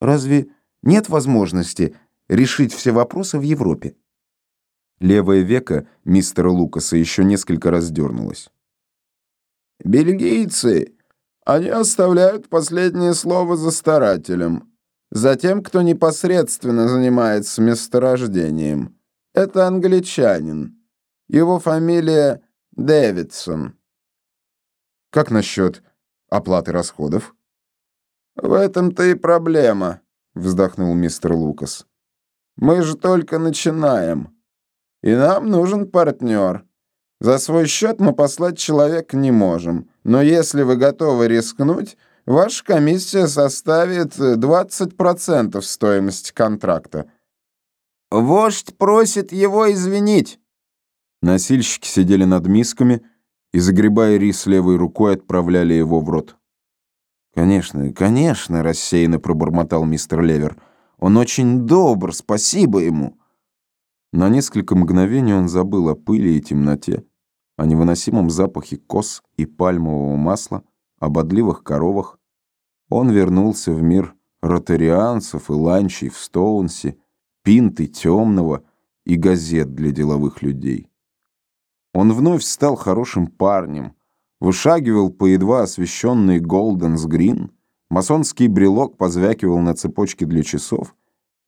Разве нет возможности решить все вопросы в Европе? Левое веко мистера Лукаса еще несколько раз дернулось. «Бельгийцы, они оставляют последнее слово за старателем, за тем, кто непосредственно занимается месторождением. Это англичанин. Его фамилия Дэвидсон». «Как насчет оплаты расходов?» «В этом-то и проблема», — вздохнул мистер Лукас. «Мы же только начинаем. И нам нужен партнер. За свой счет мы послать человека не можем, но если вы готовы рискнуть, ваша комиссия составит 20% стоимости контракта». «Вождь просит его извинить». Носильщики сидели над мисками и, загребая рис левой рукой, отправляли его в рот. «Конечно, конечно», — рассеянно пробормотал мистер Левер. «Он очень добр, спасибо ему». На несколько мгновений он забыл о пыли и темноте, о невыносимом запахе кос и пальмового масла, о бодливых коровах. Он вернулся в мир ротарианцев и ланчей в Стоунсе, пинты темного и газет для деловых людей. Он вновь стал хорошим парнем, Вышагивал по едва освещенной Голденс Грин, масонский брелок позвякивал на цепочке для часов,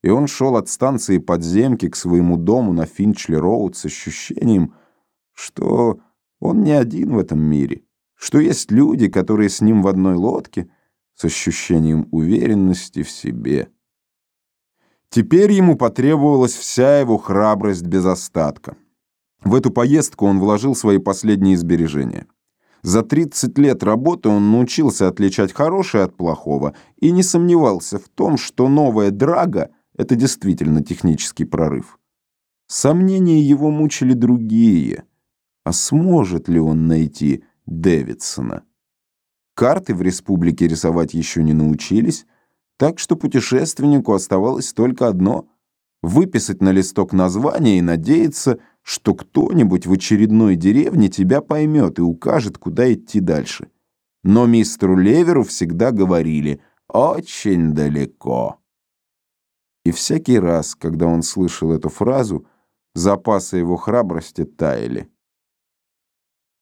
и он шел от станции подземки к своему дому на Финчли-Роуд с ощущением, что он не один в этом мире, что есть люди, которые с ним в одной лодке, с ощущением уверенности в себе. Теперь ему потребовалась вся его храбрость без остатка. В эту поездку он вложил свои последние сбережения. За 30 лет работы он научился отличать хорошее от плохого и не сомневался в том, что новая драга — это действительно технический прорыв. Сомнения его мучили другие. А сможет ли он найти Дэвидсона? Карты в республике рисовать еще не научились, так что путешественнику оставалось только одно — выписать на листок название и надеяться, что кто-нибудь в очередной деревне тебя поймет и укажет, куда идти дальше. Но мистеру Леверу всегда говорили «очень далеко». И всякий раз, когда он слышал эту фразу, запасы его храбрости таяли.